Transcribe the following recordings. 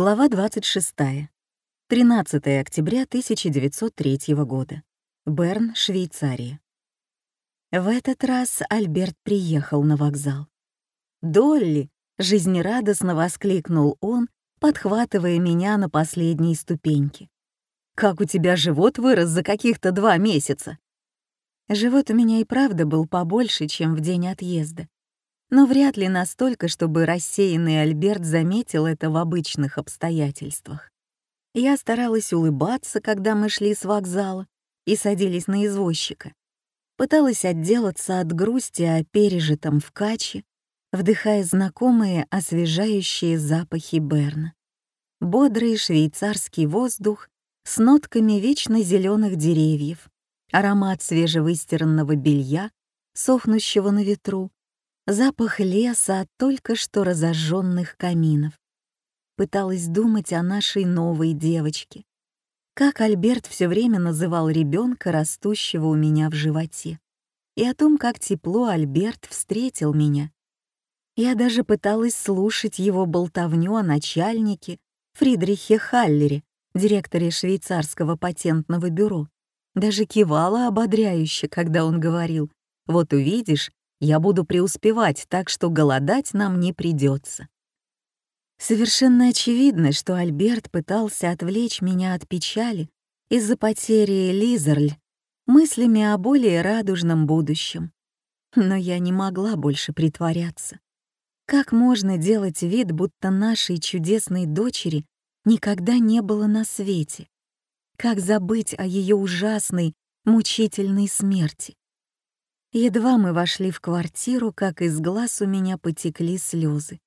Глава 26. 13 октября 1903 года. Берн, Швейцария. В этот раз Альберт приехал на вокзал. «Долли!» — жизнерадостно воскликнул он, подхватывая меня на последней ступеньке. «Как у тебя живот вырос за каких-то два месяца!» Живот у меня и правда был побольше, чем в день отъезда но вряд ли настолько, чтобы рассеянный Альберт заметил это в обычных обстоятельствах. Я старалась улыбаться, когда мы шли с вокзала и садились на извозчика. Пыталась отделаться от грусти о пережитом в Каче, вдыхая знакомые освежающие запахи Берна. Бодрый швейцарский воздух с нотками вечно зеленых деревьев, аромат свежевыстиранного белья, сохнущего на ветру, запах леса от только что разожженных каминов. Пыталась думать о нашей новой девочке. Как Альберт все время называл ребенка, растущего у меня в животе. И о том, как тепло Альберт встретил меня. Я даже пыталась слушать его болтовню о начальнике Фридрихе Халлере, директоре швейцарского патентного бюро. Даже кивала ободряюще, когда он говорил, «Вот увидишь, я буду преуспевать, так что голодать нам не придется. Совершенно очевидно, что Альберт пытался отвлечь меня от печали из-за потери Лизерль мыслями о более радужном будущем. Но я не могла больше притворяться. Как можно делать вид, будто нашей чудесной дочери никогда не было на свете? Как забыть о ее ужасной, мучительной смерти? Едва мы вошли в квартиру, как из глаз у меня потекли слезы.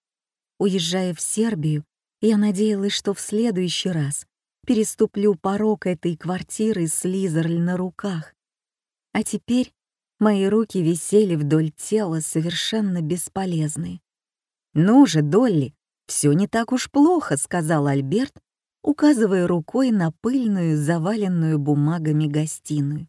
Уезжая в Сербию, я надеялась, что в следующий раз переступлю порог этой квартиры с Лизерль на руках. А теперь мои руки висели вдоль тела совершенно бесполезные. «Ну же, Долли, все не так уж плохо», — сказал Альберт, указывая рукой на пыльную, заваленную бумагами гостиную.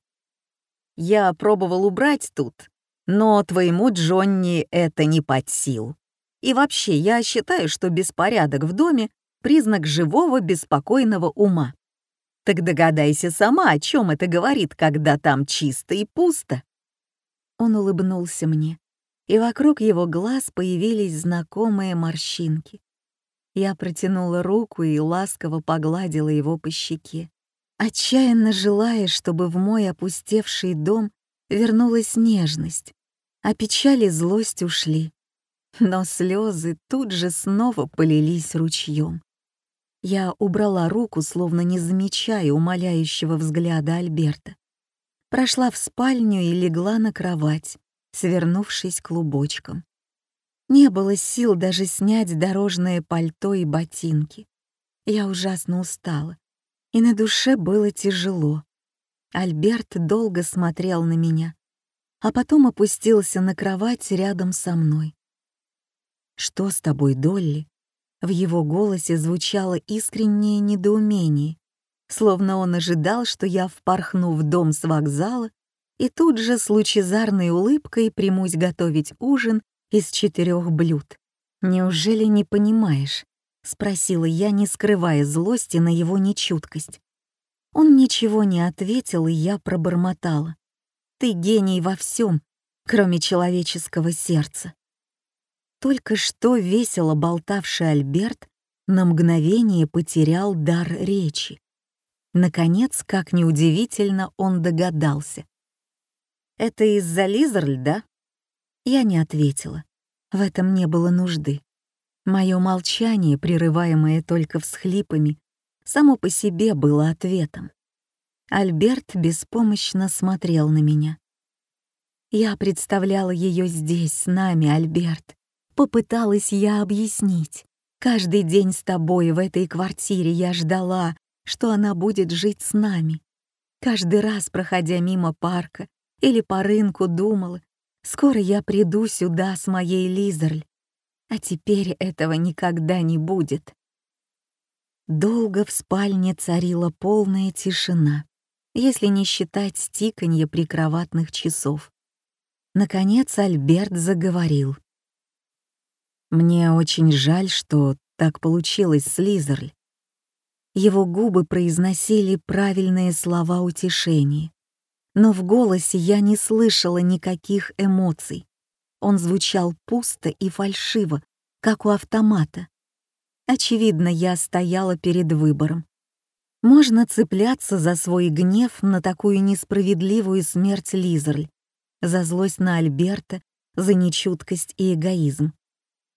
Я пробовал убрать тут, но твоему Джонни это не под сил. И вообще, я считаю, что беспорядок в доме — признак живого беспокойного ума. Так догадайся сама, о чем это говорит, когда там чисто и пусто. Он улыбнулся мне, и вокруг его глаз появились знакомые морщинки. Я протянула руку и ласково погладила его по щеке отчаянно желая, чтобы в мой опустевший дом вернулась нежность, а печаль и злость ушли. Но слезы тут же снова полились ручьем. Я убрала руку, словно не замечая умоляющего взгляда Альберта. Прошла в спальню и легла на кровать, свернувшись клубочком. Не было сил даже снять дорожное пальто и ботинки. Я ужасно устала и на душе было тяжело. Альберт долго смотрел на меня, а потом опустился на кровать рядом со мной. «Что с тобой, Долли?» В его голосе звучало искреннее недоумение, словно он ожидал, что я впорхну в дом с вокзала и тут же с лучезарной улыбкой примусь готовить ужин из четырех блюд. Неужели не понимаешь? — спросила я, не скрывая злости на его нечуткость. Он ничего не ответил, и я пробормотала. «Ты гений во всем, кроме человеческого сердца». Только что весело болтавший Альберт на мгновение потерял дар речи. Наконец, как неудивительно, он догадался. «Это из-за Лизерль, да?» Я не ответила. В этом не было нужды. Мое молчание, прерываемое только всхлипами, само по себе было ответом. Альберт беспомощно смотрел на меня. Я представляла ее здесь, с нами, Альберт. Попыталась я объяснить. Каждый день с тобой в этой квартире я ждала, что она будет жить с нами. Каждый раз, проходя мимо парка или по рынку, думала, скоро я приду сюда с моей Лизерль, а теперь этого никогда не будет. Долго в спальне царила полная тишина, если не считать стиканье прикроватных часов. Наконец Альберт заговорил. «Мне очень жаль, что так получилось с Лизерль. Его губы произносили правильные слова утешения, но в голосе я не слышала никаких эмоций. Он звучал пусто и фальшиво, как у автомата. Очевидно, я стояла перед выбором. Можно цепляться за свой гнев на такую несправедливую смерть Лизерль, за злость на Альберта, за нечуткость и эгоизм.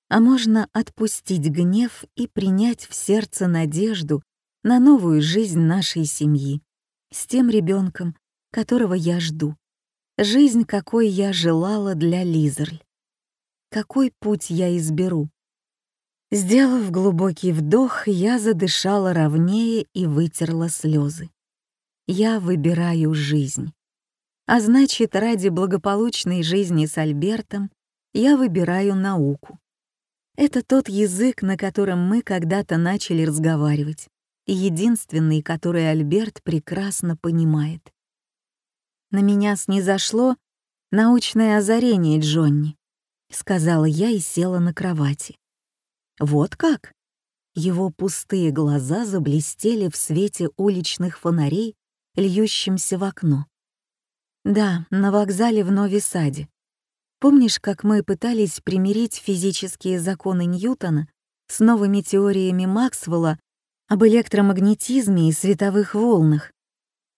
А можно отпустить гнев и принять в сердце надежду на новую жизнь нашей семьи, с тем ребенком, которого я жду, жизнь, какой я желала для Лизерль. Какой путь я изберу? Сделав глубокий вдох, я задышала ровнее и вытерла слезы. Я выбираю жизнь. А значит, ради благополучной жизни с Альбертом я выбираю науку. Это тот язык, на котором мы когда-то начали разговаривать, и единственный, который Альберт прекрасно понимает. На меня снизошло научное озарение Джонни, сказала я и села на кровати. Вот как? Его пустые глаза заблестели в свете уличных фонарей, льющимся в окно. Да, на вокзале в Нови-Саде. Помнишь, как мы пытались примирить физические законы Ньютона с новыми теориями Максвелла об электромагнетизме и световых волнах?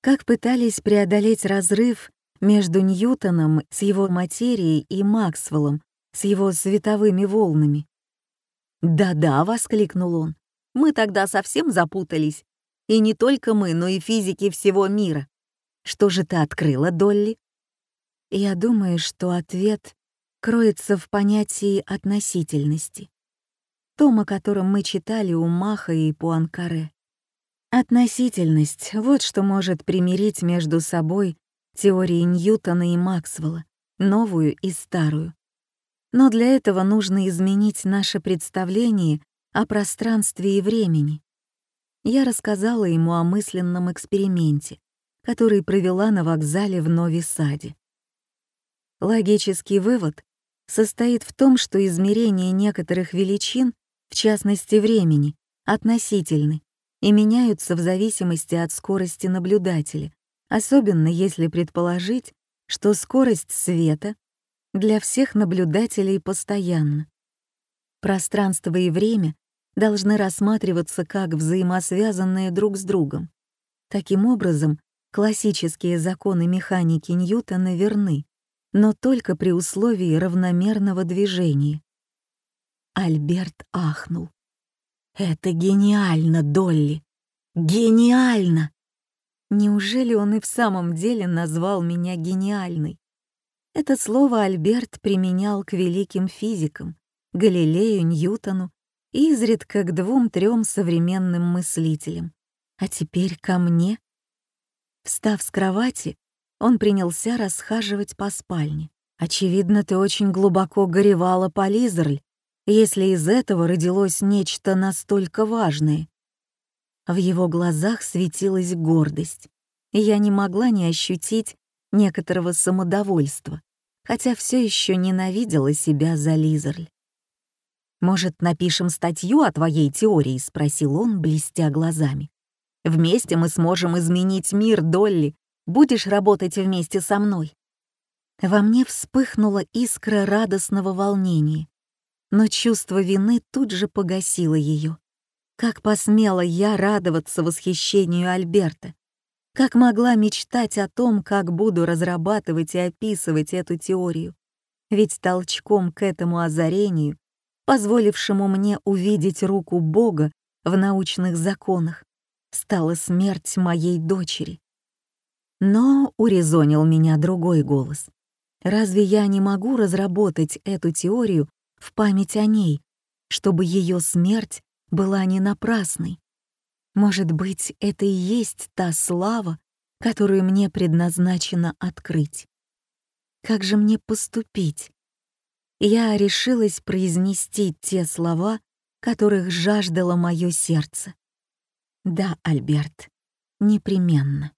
Как пытались преодолеть разрыв между Ньютоном с его материей и Максвеллом с его световыми волнами? «Да-да», — воскликнул он, — «мы тогда совсем запутались. И не только мы, но и физики всего мира. Что же ты открыла, Долли?» Я думаю, что ответ кроется в понятии относительности. Том, о котором мы читали у Маха и Пуанкаре. Относительность — вот что может примирить между собой теории Ньютона и Максвелла, новую и старую. Но для этого нужно изменить наше представление о пространстве и времени. Я рассказала ему о мысленном эксперименте, который провела на вокзале в Нови-Саде. Логический вывод состоит в том, что измерения некоторых величин, в частности времени, относительны и меняются в зависимости от скорости наблюдателя, особенно если предположить, что скорость света для всех наблюдателей постоянно. Пространство и время должны рассматриваться как взаимосвязанные друг с другом. Таким образом, классические законы механики Ньютона верны, но только при условии равномерного движения. Альберт ахнул. «Это гениально, Долли! Гениально!» Неужели он и в самом деле назвал меня гениальной? Это слово Альберт применял к великим физикам, Галилею, Ньютону и изредка к двум-трем современным мыслителям. А теперь ко мне. Встав с кровати, он принялся расхаживать по спальне. «Очевидно, ты очень глубоко горевала по Лизерль, если из этого родилось нечто настолько важное». В его глазах светилась гордость, и я не могла не ощутить некоторого самодовольства хотя все еще ненавидела себя за Лизерль. «Может, напишем статью о твоей теории?» — спросил он, блестя глазами. «Вместе мы сможем изменить мир, Долли. Будешь работать вместе со мной?» Во мне вспыхнула искра радостного волнения, но чувство вины тут же погасило ее. Как посмела я радоваться восхищению Альберта? Как могла мечтать о том, как буду разрабатывать и описывать эту теорию? Ведь толчком к этому озарению, позволившему мне увидеть руку Бога в научных законах, стала смерть моей дочери. Но урезонил меня другой голос. Разве я не могу разработать эту теорию в память о ней, чтобы ее смерть была не напрасной? Может быть, это и есть та слава, которую мне предназначено открыть. Как же мне поступить? Я решилась произнести те слова, которых жаждало мое сердце. Да, Альберт, непременно.